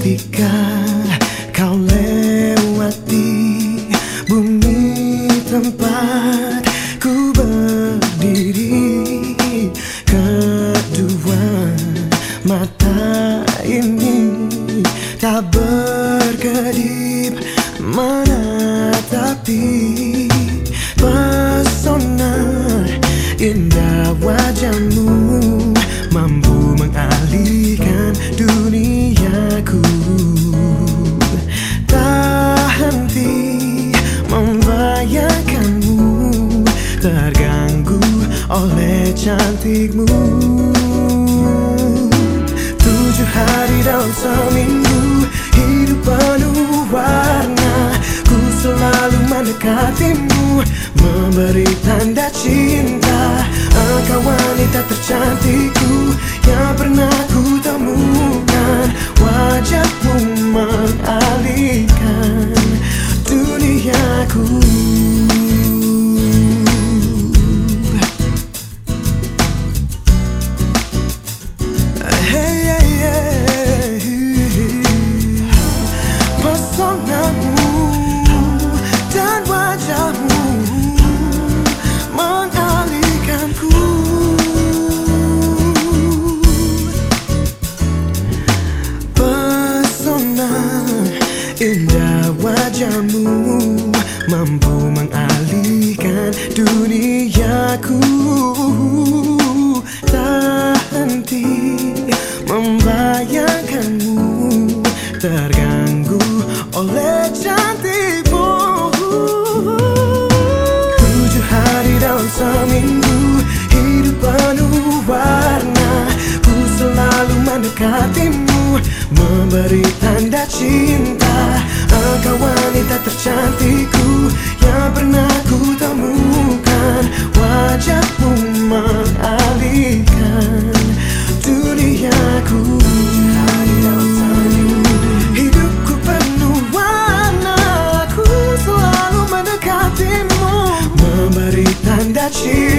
Ketika kau lewati bumi tempat ku berdiri Kedua mata ini tak berkedip menatapi Pesona indah Tak henti membayangkanmu terganggu oleh cantikmu. Tujuh hari dalam seminggu hidup penuh warna. Ku selalu mendekatimu memberi tanda cinta. Engkau wanita tercantikku yang pernah duniaku Hey, dan wajahmu mengalihkanku. Pesona indah wajahmu mampu mengalihkan duniaku. Tak henti membayangkanmu terganggu oleh cantikmu Tujuh hari dalam seminggu hidup penuh warna Ku selalu mendekatimu Memberi tanda cinta Engkau wanita tercantikku Yang pernah ku temukan. Wajahmu mengalihkan duniaku. Hidupku penuh warna aku selalu mendekatimu. Memberi tanda cinta.